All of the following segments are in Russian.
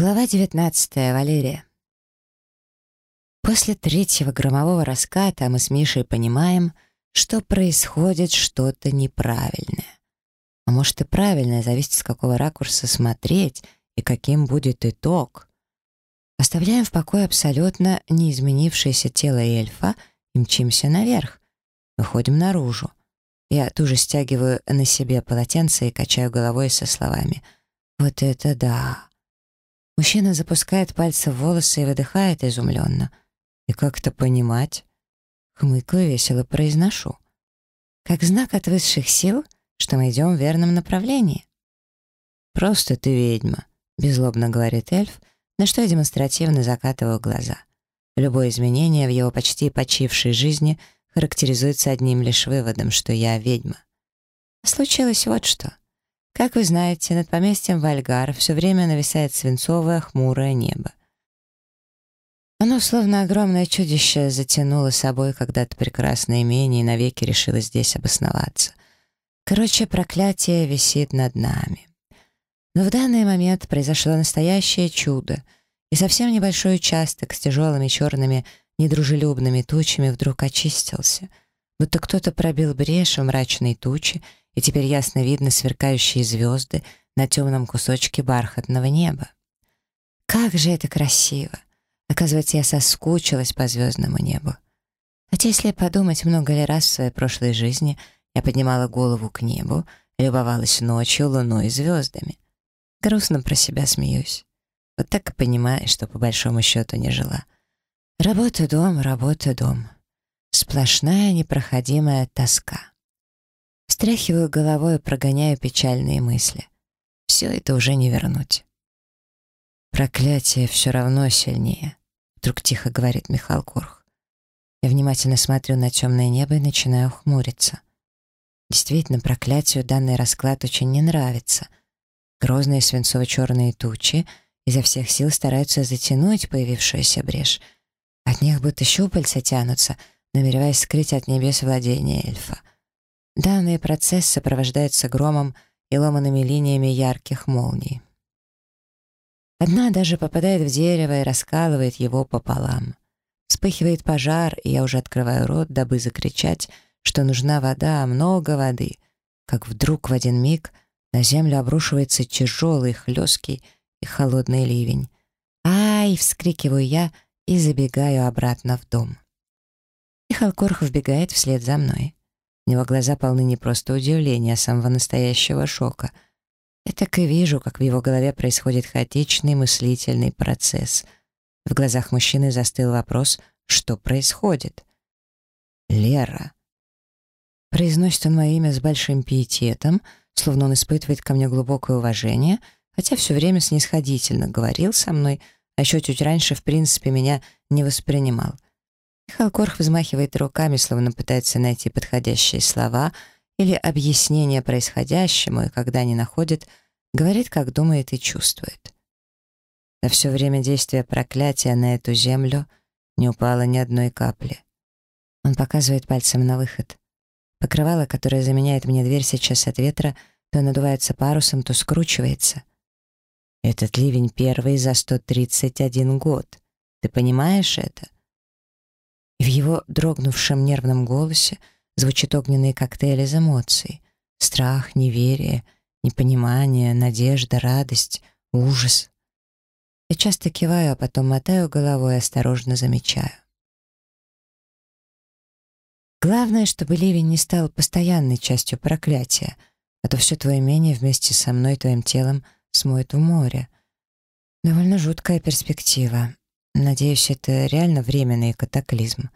Глава 19. Валерия. После третьего громового раската мы с Мишей понимаем, что происходит что-то неправильное. А может и правильное, зависит с какого ракурса смотреть и каким будет итог. Оставляем в покое абсолютно неизменившееся тело эльфа и мчимся наверх. Выходим наружу. Я тоже стягиваю на себе полотенце и качаю головой со словами «Вот это да!» Мужчина запускает пальцы в волосы и выдыхает изумленно. И как это понимать? Хмыкаю весело произношу. Как знак от высших сил, что мы идем в верном направлении. «Просто ты ведьма», — беззлобно говорит эльф, на что я демонстративно закатываю глаза. Любое изменение в его почти почившей жизни характеризуется одним лишь выводом, что я ведьма. Случилось вот что. Как вы знаете, над поместьем Вальгар все время нависает свинцовое хмурое небо. Оно, словно огромное чудище, затянуло собой когда-то прекрасное имение и навеки решило здесь обосноваться. Короче, проклятие висит над нами. Но в данный момент произошло настоящее чудо, и совсем небольшой участок с тяжелыми черными недружелюбными тучами вдруг очистился, будто кто-то пробил брешь в мрачной туче и теперь ясно видно сверкающие звезды на темном кусочке бархатного неба. Как же это красиво! Оказывается, я соскучилась по звездному небу. Хотя, если подумать, много ли раз в своей прошлой жизни я поднимала голову к небу, любовалась ночью, луной и звездами. Грустно про себя смеюсь. Вот так и понимаешь, что по большому счету не жила. Работа, дом, работа, дом. Сплошная непроходимая тоска. Встряхиваю головой и прогоняю печальные мысли. Все это уже не вернуть. «Проклятие все равно сильнее», — вдруг тихо говорит Михаил Курх. Я внимательно смотрю на темное небо и начинаю хмуриться. Действительно, проклятию данный расклад очень не нравится. Грозные свинцово-черные тучи изо всех сил стараются затянуть появившуюся брешь. От них будто щупальца тянутся, намереваясь скрыть от небес владение эльфа. Данный процесс сопровождается громом и ломанными линиями ярких молний. Одна даже попадает в дерево и раскалывает его пополам. Вспыхивает пожар, и я уже открываю рот, дабы закричать, что нужна вода, много воды, как вдруг в один миг на землю обрушивается тяжелый, хлесткий и холодный ливень. «Ай!» — вскрикиваю я и забегаю обратно в дом. Михаил Корх вбегает вслед за мной. У него глаза полны не просто удивления, а самого настоящего шока. Я так и вижу, как в его голове происходит хаотичный мыслительный процесс. В глазах мужчины застыл вопрос, что происходит. «Лера». Произносит он мое имя с большим пиететом, словно он испытывает ко мне глубокое уважение, хотя все время снисходительно говорил со мной, а еще чуть раньше, в принципе, меня не воспринимал — Михаил Корх взмахивает руками, словно пытается найти подходящие слова или объяснение происходящему, и когда не находит, говорит, как думает и чувствует. За все время действия проклятия на эту землю не упало ни одной капли. Он показывает пальцем на выход. Покрывало, которое заменяет мне дверь сейчас от ветра, то надувается парусом, то скручивается. Этот ливень первый за 131 год. Ты понимаешь это? И в его дрогнувшем нервном голосе звучит огненный коктейль из эмоций. Страх, неверие, непонимание, надежда, радость, ужас. Я часто киваю, а потом мотаю головой и осторожно замечаю. Главное, чтобы ливень не стал постоянной частью проклятия, а то все твое имение вместе со мной, твоим телом, смоет в море. Довольно жуткая перспектива. Надеюсь, это реально временный катаклизм.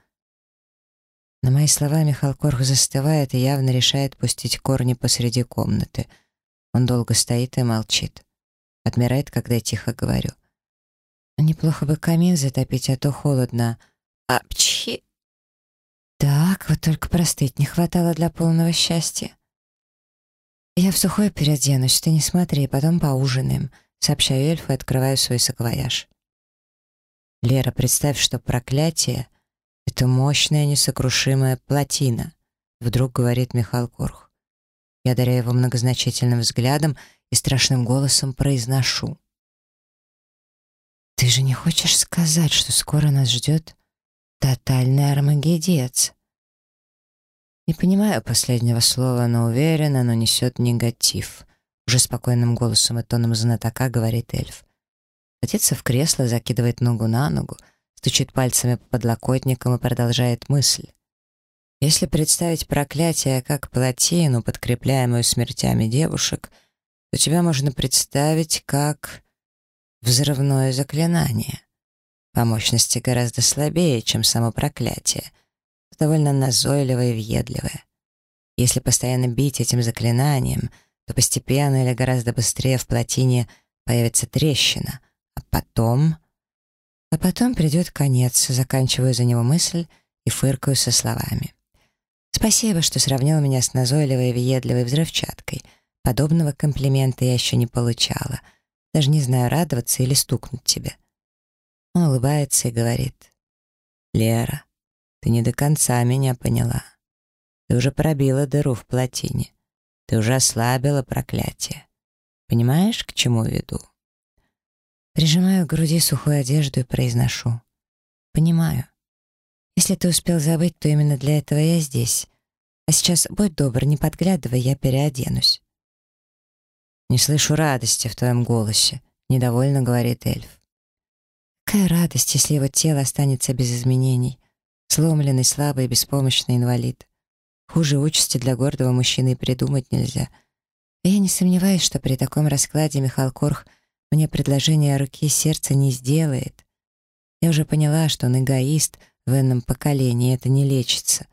На мои слова Михаил Корх застывает и явно решает пустить корни посреди комнаты. Он долго стоит и молчит. Отмирает, когда я тихо говорю. Неплохо бы камин затопить, а то холодно. Апчхи! Так, вот только простыть не хватало для полного счастья. Я в сухой переоденусь, ты не смотри, потом поужинаем. Сообщаю эльфу и открываю свой саквояж. Лера, представь, что проклятие — это мощная несокрушимая плотина, вдруг говорит Михаил Корх. Я даряю его многозначительным взглядом и страшным голосом произношу. Ты же не хочешь сказать, что скоро нас ждет тотальный армагедец? Не понимаю последнего слова, но уверен, оно несет негатив. Уже спокойным голосом и тоном знатока говорит эльф. Садится в кресло, закидывает ногу на ногу, стучит пальцами по подлокотникам и продолжает мысль. Если представить проклятие как плотину, подкрепляемую смертями девушек, то тебя можно представить как взрывное заклинание. По мощности гораздо слабее, чем само проклятие, довольно назойливое и въедливое. Если постоянно бить этим заклинанием, то постепенно или гораздо быстрее в плотине появится трещина, а потом... А потом придет конец, заканчиваю за него мысль и фыркаю со словами. Спасибо, что сравнил меня с назойливой и въедливой взрывчаткой. Подобного комплимента я еще не получала. Даже не знаю, радоваться или стукнуть тебе. Он улыбается и говорит. «Лера, ты не до конца меня поняла. Ты уже пробила дыру в плотине. Ты уже ослабила проклятие. Понимаешь, к чему веду?» Прижимаю к груди сухую одежду и произношу. «Понимаю. Если ты успел забыть, то именно для этого я здесь. А сейчас будь добр, не подглядывай, я переоденусь». «Не слышу радости в твоем голосе», — недовольно говорит эльф. Какая радость, если его тело останется без изменений. Сломленный, слабый, беспомощный инвалид. Хуже участи для гордого мужчины придумать нельзя. И я не сомневаюсь, что при таком раскладе Михаил Корх мне предложение руки и сердца не сделает. Я уже поняла, что он эгоист — в энном поколении, это не лечится.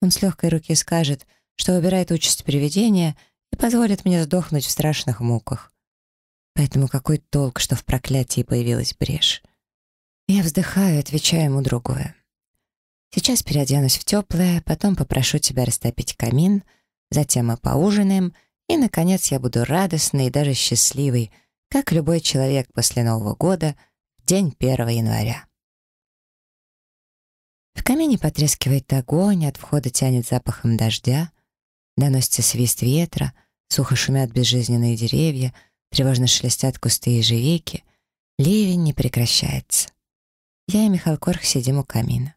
Он с легкой руки скажет, что выбирает участь привидения и позволит мне сдохнуть в страшных муках. Поэтому какой толк, что в проклятии появилась брешь? Я вздыхаю и отвечаю ему другое. Сейчас переоденусь в теплое, потом попрошу тебя растопить камин, затем мы поужинаем, и, наконец, я буду радостной и даже счастливой, как любой человек после Нового года день 1 января. В камине потрескивает огонь, от входа тянет запахом дождя, доносится свист ветра, сухо шумят безжизненные деревья, тревожно шелестят кусты ежевики. Ливень не прекращается. Я и Михаил Корх сидим у камина.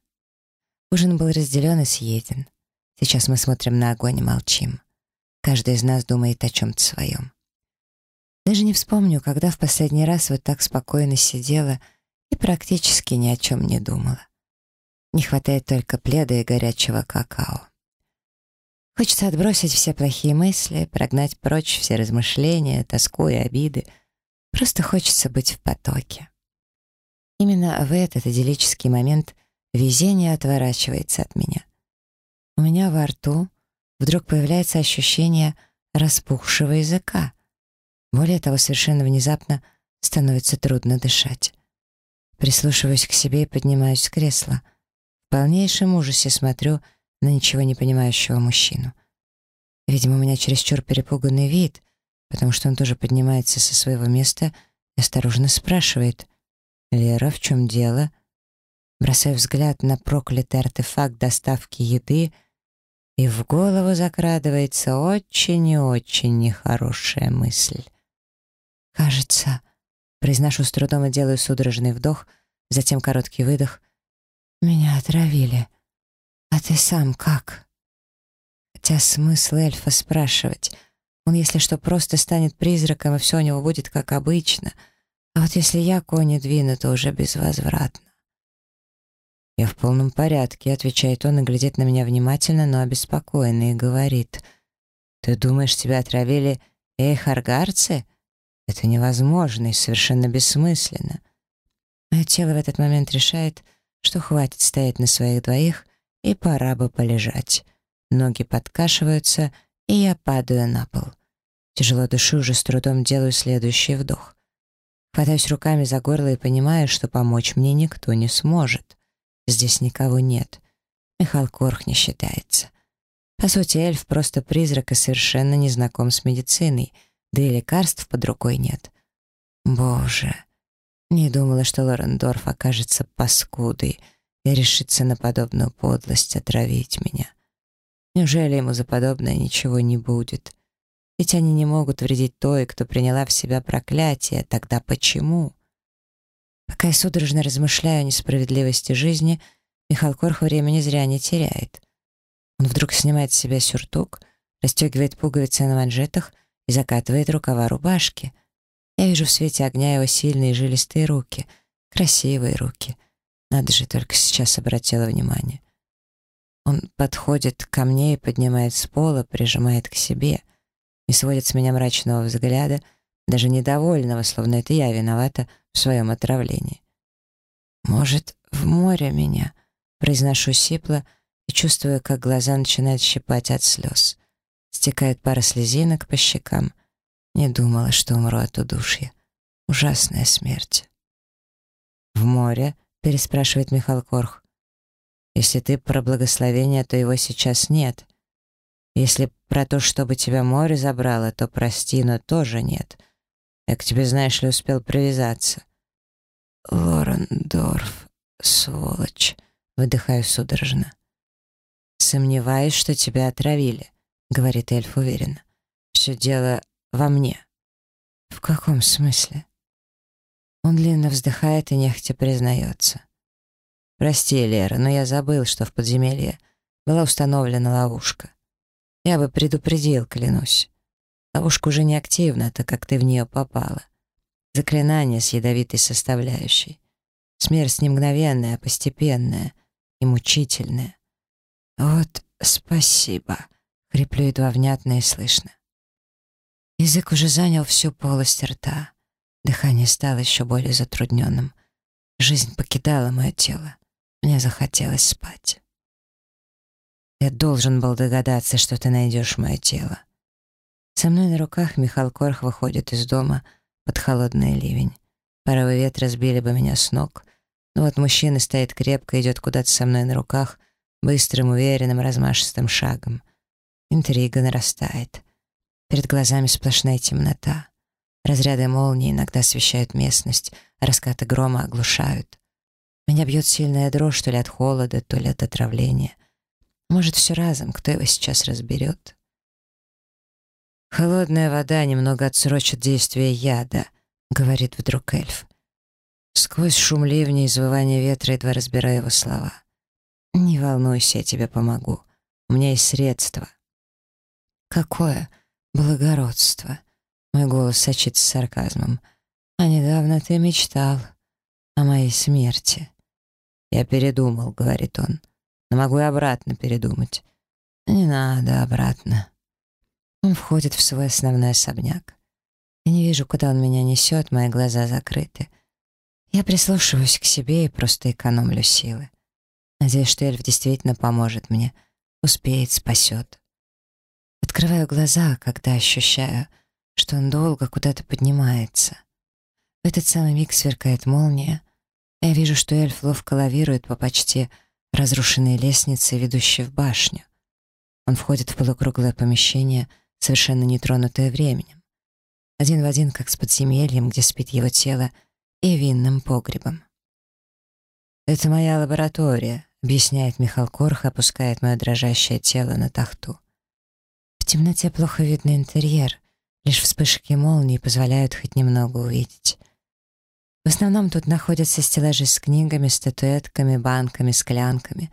Ужин был разделен и съеден. Сейчас мы смотрим на огонь и молчим. Каждый из нас думает о чем-то своем. Даже не вспомню, когда в последний раз вот так спокойно сидела и практически ни о чем не думала. Не хватает только пледа и горячего какао. Хочется отбросить все плохие мысли, прогнать прочь все размышления, тоску и обиды. Просто хочется быть в потоке. Именно в этот идиллический момент везение отворачивается от меня. У меня во рту вдруг появляется ощущение распухшего языка. Более того, совершенно внезапно становится трудно дышать. Прислушиваюсь к себе и поднимаюсь с кресла — в полнейшем ужасе смотрю на ничего не понимающего мужчину. Видимо, у меня чересчур перепуганный вид, потому что он тоже поднимается со своего места и осторожно спрашивает. «Лера, в чем дело?» Бросаю взгляд на проклятый артефакт доставки еды, и в голову закрадывается очень и очень нехорошая мысль. «Кажется...» Произношу с трудом и делаю судорожный вдох, затем короткий выдох, меня отравили. А ты сам как? Хотя смысл эльфа спрашивать. Он, если что, просто станет призраком, и все у него будет как обычно. А вот если я кони двину, то уже безвозвратно. «Я в полном порядке», — отвечает он и глядит на меня внимательно, но обеспокоенно, и говорит. «Ты думаешь, тебя отравили эйхаргарцы? Это невозможно и совершенно бессмысленно». Мое тело в этот момент решает — что хватит стоять на своих двоих и пора бы полежать. Ноги подкашиваются, и я падаю на пол. Тяжело дышу, уже с трудом делаю следующий вдох. Хватаюсь руками за горло и понимаю, что помочь мне никто не сможет. Здесь никого нет. Михаил Корх не считается. По сути, эльф просто призрак и совершенно не знаком с медициной, да и лекарств под рукой нет. Боже, не думала, что Лорендорф окажется паскудой и решится на подобную подлость отравить меня. Неужели ему за подобное ничего не будет? Ведь они не могут вредить той, кто приняла в себя проклятие. Тогда почему? Пока я судорожно размышляю о несправедливости жизни, Михаил Корх времени зря не теряет. Он вдруг снимает с себя сюртук, расстегивает пуговицы на манжетах и закатывает рукава рубашки. Я вижу в свете огня его сильные жилистые руки, красивые руки. Надо же, только сейчас обратила внимание. Он подходит ко мне и поднимает с пола, прижимает к себе, и сводит с меня мрачного взгляда, даже недовольного, словно это я виновата в своем отравлении. «Может, в море меня?» — произношу сипло и чувствую, как глаза начинают щипать от слез. Стекает пара слезинок по щекам. Не думала, что умру от удушья. Ужасная смерть. «В море?» — переспрашивает Михаил Корх. Если ты про благословение, то его сейчас нет. Если про то, чтобы тебя море забрало, то прости, но тоже нет. Я к тебе, знаешь ли, успел привязаться. Лорендорф, сволочь, выдыхаю судорожно. Сомневаюсь, что тебя отравили, говорит эльф уверенно. Все дело во мне. В каком смысле? Он длинно вздыхает и нехотя признается. «Прости, Лера, но я забыл, что в подземелье была установлена ловушка. Я бы предупредил, клянусь. Ловушка уже не активна, так как ты в нее попала. Заклинание с ядовитой составляющей. Смерть не мгновенная, а постепенная и мучительная. Вот спасибо», — хриплю едва внятно и слышно. Язык уже занял всю полость рта. Дыхание стало еще более затрудненным. Жизнь покидала мое тело. Мне захотелось спать. Я должен был догадаться, что ты найдешь мое тело. Со мной на руках Михаил Корх выходит из дома под холодный ливень. Порывы ветра сбили бы меня с ног, но вот мужчина стоит крепко, идет куда-то со мной на руках, быстрым, уверенным, размашистым шагом. Интрига нарастает. Перед глазами сплошная темнота. Разряды молнии иногда освещают местность, а раскаты грома оглушают. Меня бьет сильная дрожь то ли от холода, то ли от отравления. Может, все разом, кто его сейчас разберет? «Холодная вода немного отсрочит действие яда», — говорит вдруг эльф. Сквозь шум ливня и извывание ветра едва разбираю его слова. «Не волнуйся, я тебе помогу. У меня есть средства». «Какое благородство!» Мой голос сочится сарказмом. «А недавно ты мечтал о моей смерти». «Я передумал», — говорит он. «Но могу и обратно передумать». «Не надо обратно». Он входит в свой основной особняк. Я не вижу, куда он меня несет, мои глаза закрыты. Я прислушиваюсь к себе и просто экономлю силы. Надеюсь, что эльф действительно поможет мне, успеет, спасет. Открываю глаза, когда ощущаю, что он долго куда-то поднимается. В этот самый миг сверкает молния, я вижу, что эльф ловко лавирует по почти разрушенной лестнице, ведущей в башню. Он входит в полукруглое помещение, совершенно нетронутое временем. Один в один, как с подземельем, где спит его тело, и винным погребом. «Это моя лаборатория», — объясняет Михаил Корх, опускает мое дрожащее тело на тахту. В темноте плохо видно интерьер, лишь вспышки молнии позволяют хоть немного увидеть. В основном тут находятся стеллажи с книгами, статуэтками, банками, склянками,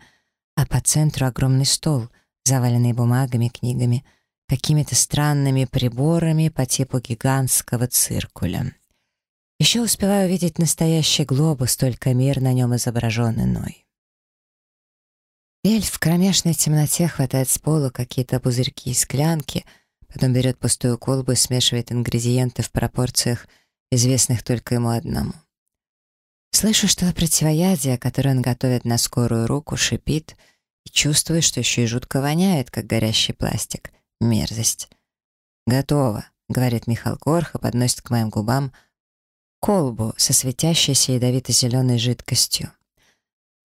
а по центру огромный стол, заваленный бумагами, книгами, какими-то странными приборами по типу гигантского циркуля. Еще успеваю увидеть настоящий глобус, только мир на нем изображен иной. Эльф в кромешной темноте хватает с пола какие-то пузырьки и склянки, потом берет пустую колбу и смешивает ингредиенты в пропорциях, известных только ему одному. Слышу, что противоядие, которое он готовит на скорую руку, шипит, и чувствую, что еще и жутко воняет, как горящий пластик. Мерзость. «Готово», — говорит Михаил Горх и подносит к моим губам колбу со светящейся ядовито-зеленой жидкостью.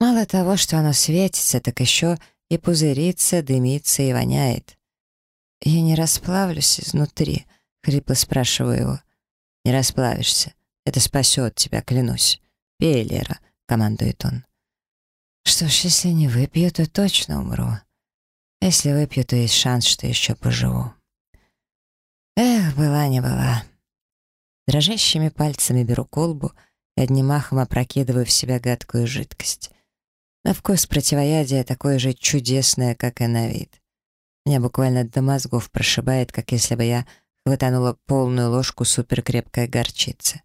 Мало того, что оно светится, так еще и пузырится, дымится и воняет. «Я не расплавлюсь изнутри», — хрипло спрашиваю его. «Не расплавишься. Это спасет тебя, клянусь». «Пей, Лера», — командует он. «Что ж, если не выпью, то точно умру. Если выпью, то есть шанс, что еще поживу». Эх, была не была. Дрожащими пальцами беру колбу и одним махом опрокидываю в себя гадкую жидкость. На вкус противоядие такое же чудесное, как и на вид. Меня буквально до мозгов прошибает, как если бы я хватанула полную ложку суперкрепкой горчицы.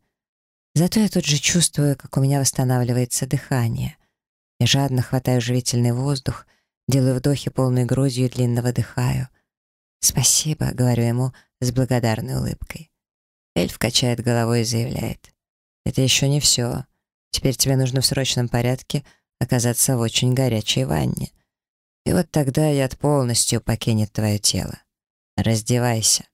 Зато я тут же чувствую, как у меня восстанавливается дыхание. Я жадно хватаю живительный воздух, делаю вдохи полной грудью и длинно выдыхаю. «Спасибо», — говорю ему с благодарной улыбкой. Эльф качает головой и заявляет. «Это еще не все. Теперь тебе нужно в срочном порядке оказаться в очень горячей ванне. И вот тогда яд полностью покинет твое тело. Раздевайся».